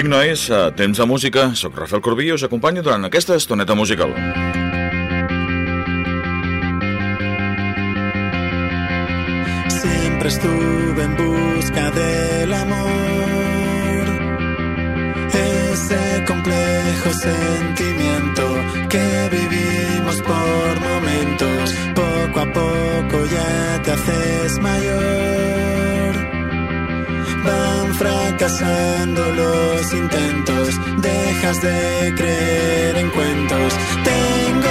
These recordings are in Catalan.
Noise, a temps de música, sóc Rafael Corbí i us acompanyo durant aquesta estoneta musical. Siempre estuve en busca del amor, ese complejo sentimiento que vivimos por momentos, poco a poco ya te haces mayor. Fracasando los intentos, dejas de creer en cuentos. Tengo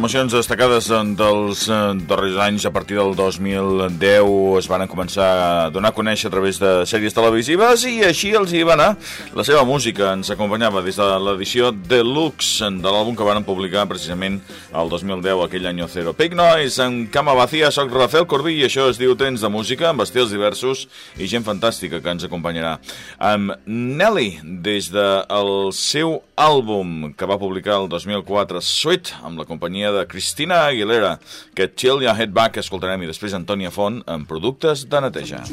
De formacions destacades en dels eh, darrers anys, a partir del 2010, es van començar a donar a conèixer a través de sèries televisives i així els hi va anar. La seva música ens acompanyava des de l'edició Deluxe de l'àlbum que van publicar precisament el 2010, aquell any zero. Pig Noise, en cama vacía, soc Rafael Corbí i això es diu Temps de Música, amb estils diversos i gent fantàstica que ens acompanyarà. Amb Nelly, des del seu àlbum que va publicar el 2004, Sweet, amb la companyia de Cristina Aguilera, que Chill Your Head Back escoltarem i després Antònia Font amb productes de neteja.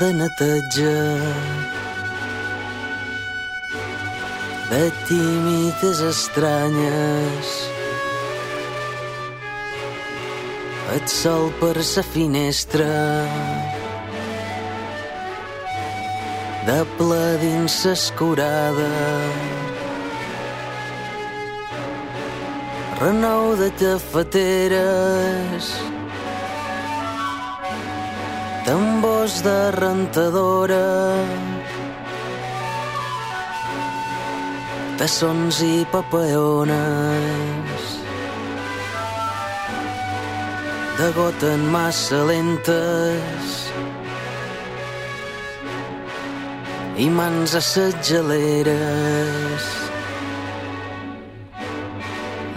de neteja. De tímides estranyes et sol per sa finestra de ple dins s'escurada renou de cafeteres tambors de rentadora. Pessons i papallones de gota en massa lentes. I mans a ses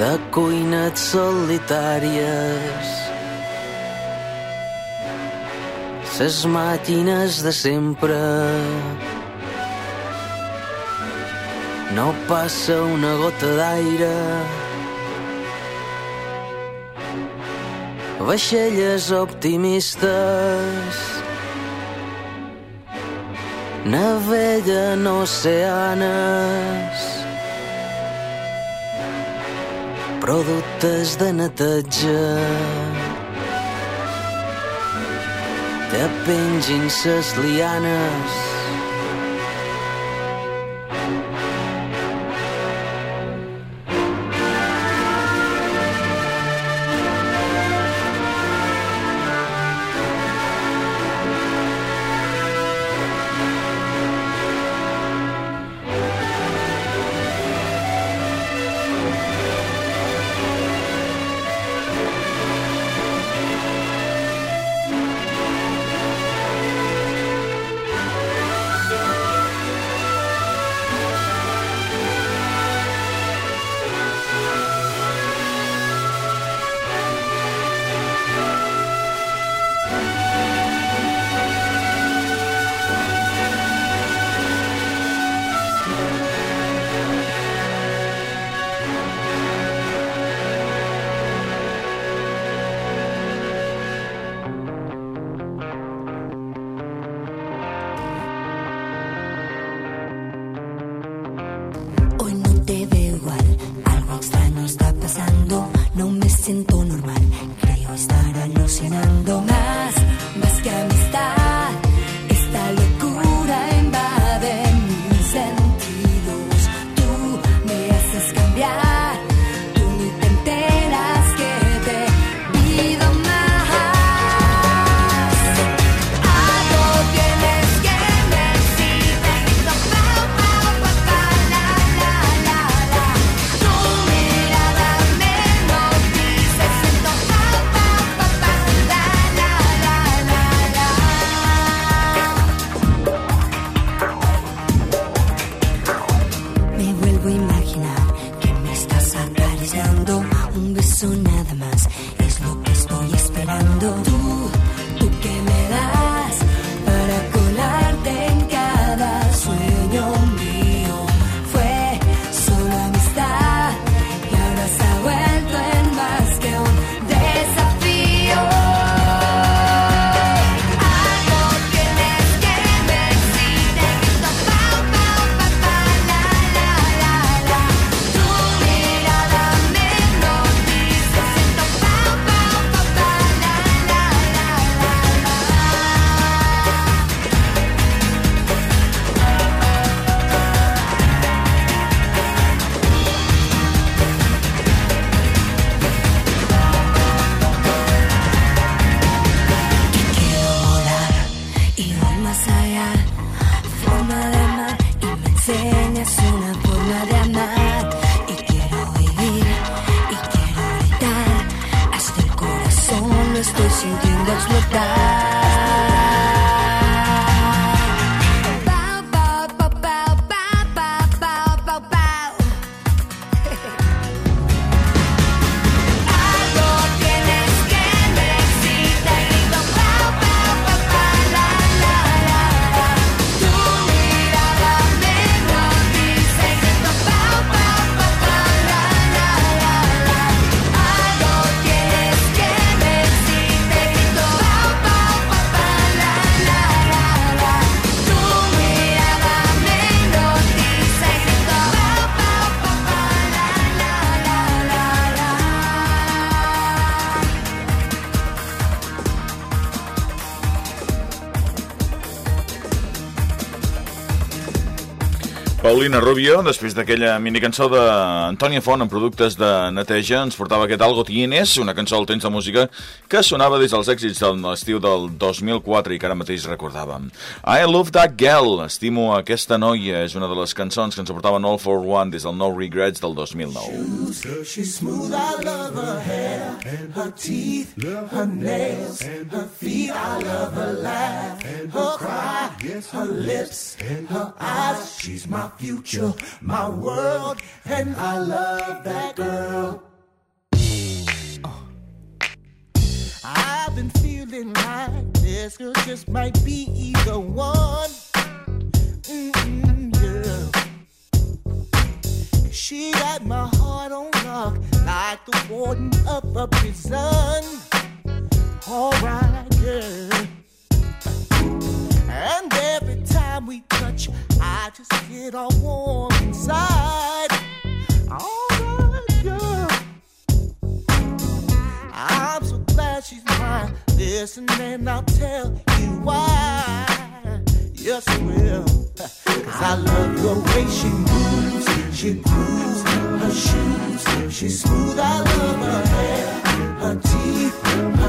de cuines solitàries. ses màquines de sempre. No passa una gota d'aire. Vaixelles optimistes naveguen oceanes productes de neteja de pengin ses lianes. Paulina Rubio, després d'aquella minicançó d'Antònia Font en productes de neteja, ens portava aquest Algo Tienes, una cançó al temps de música que sonava des dels èxits de l'estiu del 2004 i que ara mateix recordàvem. I Love That Girl, estimo aquesta noia, és una de les cançons que ens portaven All for One des del No Regrets del 2009. She's smooth, I love her hair, her teeth, her nails, her feet, I love her laugh, her cry, her lips, and her eyes. She's my future, my world, and I love that girl. Uh. I've been feeling like this girl just might be either one. Mm-mm, yeah. She got my heart on lock like the warden of a prison. Alright, yeah. And every time we touch, I just get all warm inside. Alright, yeah. I'm so glad she's mine. Listen, and I'll tell you why. Yes, I will. Cause I love the way she moves. She grooves her shoes. She's smooth. I love her hair, her teeth,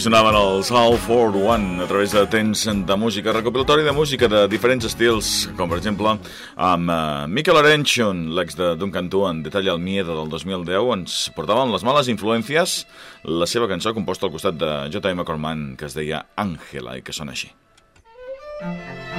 Sonaven els All for One a través de temps de música, recopilatori de música de diferents estils, com per exemple amb uh, Mikel Arenchon, l'ex de Duncan Tu en Detalla el Miedo del 2010, ens portaven les males influències, la seva cançó composta al costat de J.M. Corman, que es deia Àngela i que sona així. No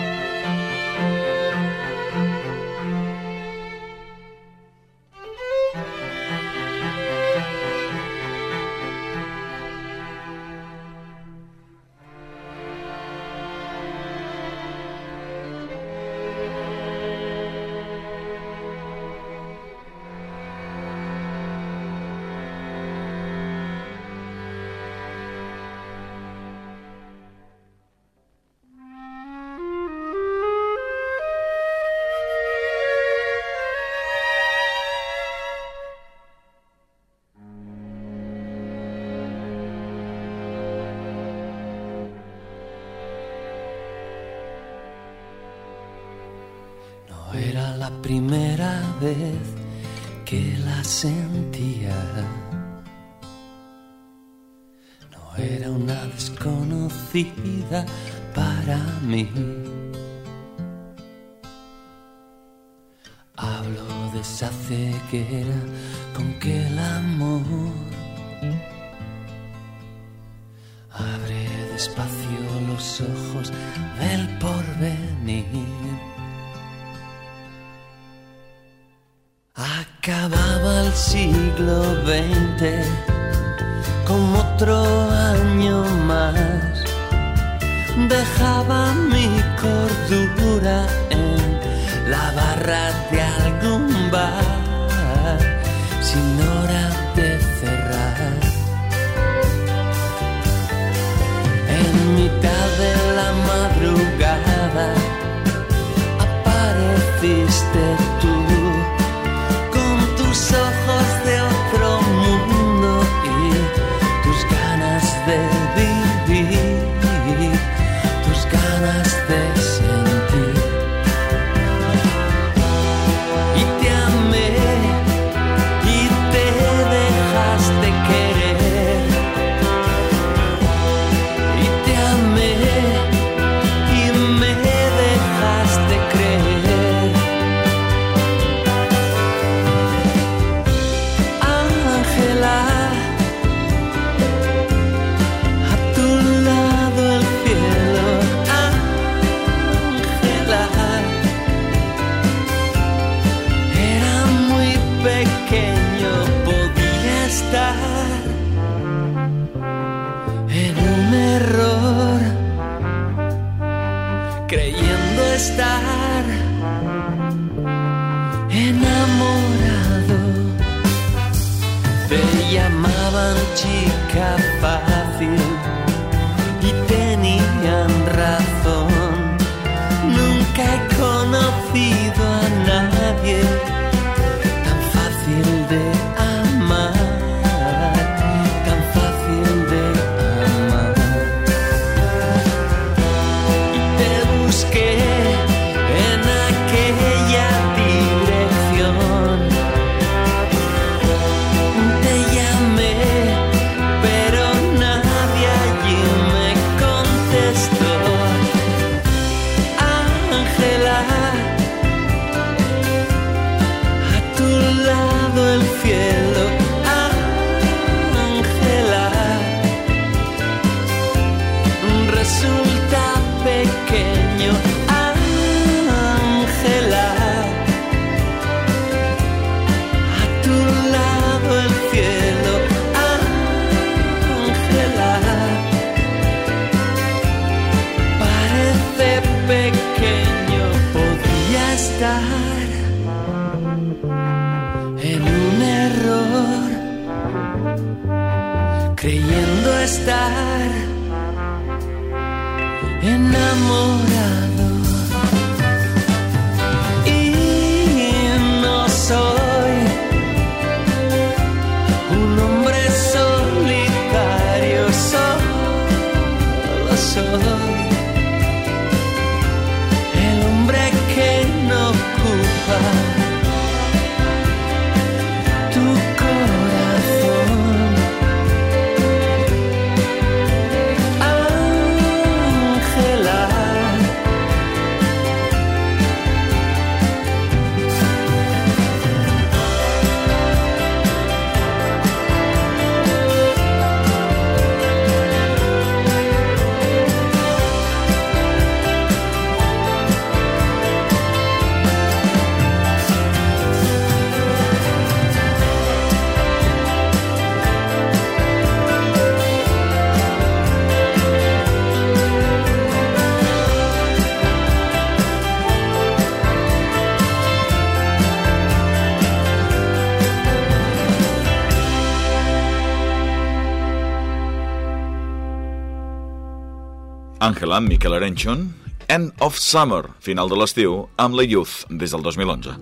vez que la sentía. No era una desconocida para mí. Hablo de esa ceguera con que el amor abre despacio los ojos del porvenir. Siglo XX como otro año más. Dejaba mi cordura en la barra de algún bar sin hora namaste. have found. Estar enamorado. Àngela, Miquel Arenchon, End of Summer, final de l'estiu, amb la Youth, des del 2011.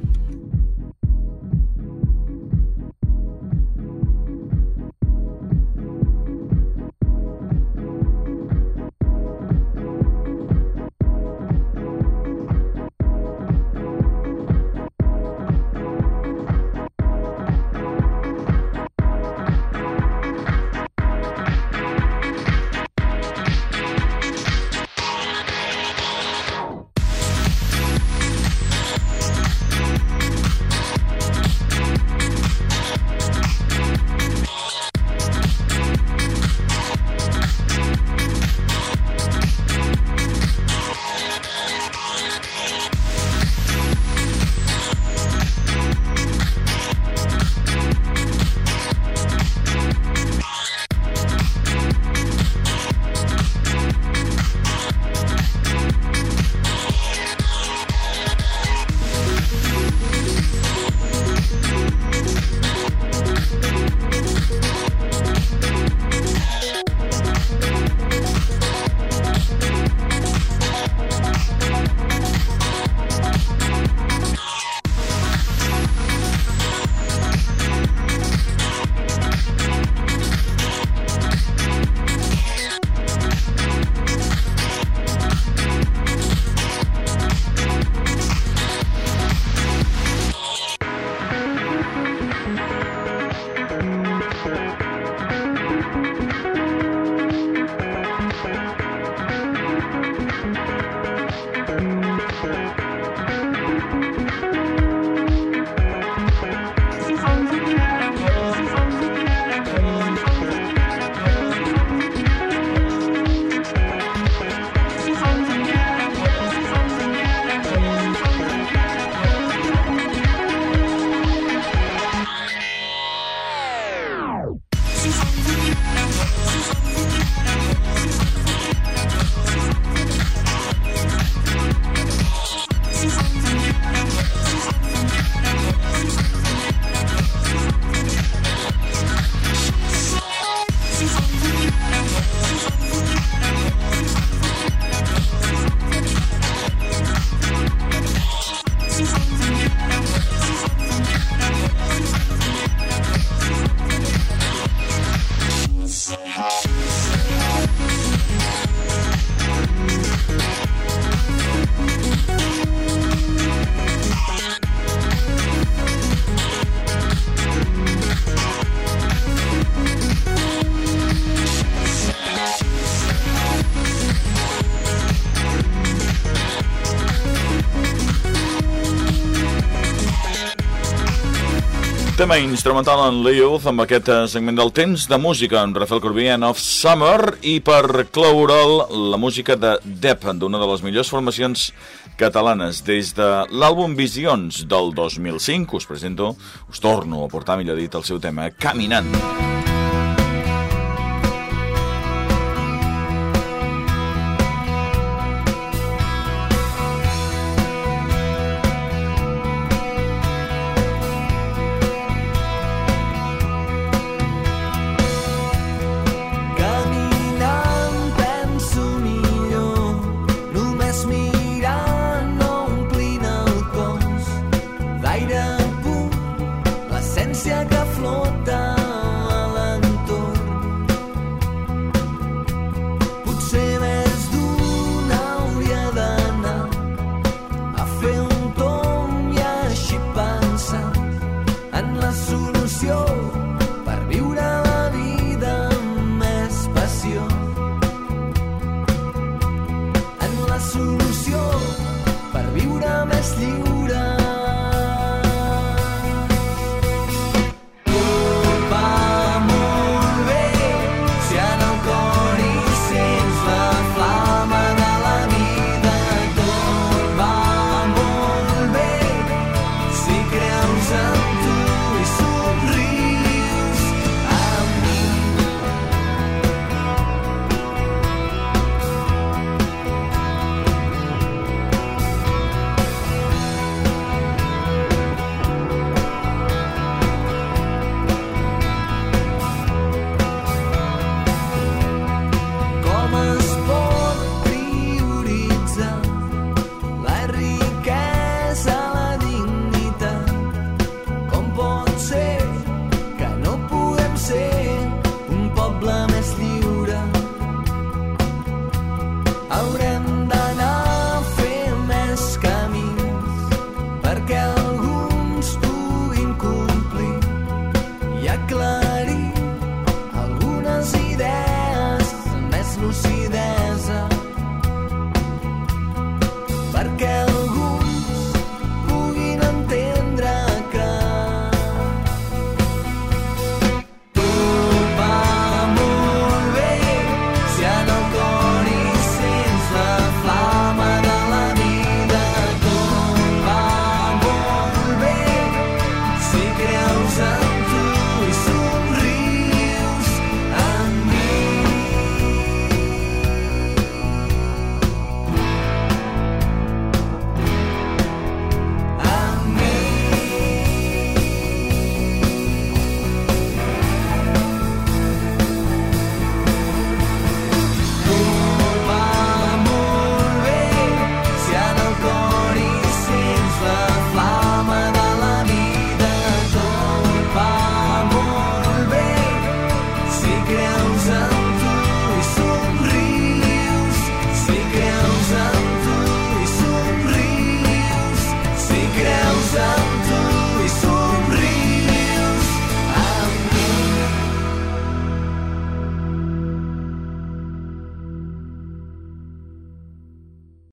Tema instrumental en Youth amb aquest eh, segment del temps de música amb Rafael Corbí en Of Summer i per cloure'l la música de Depp, d'una de les millors formacions catalanes. Des de l'àlbum Visions del 2005 us presento, us torno a portar, millor dit, el seu tema Caminant.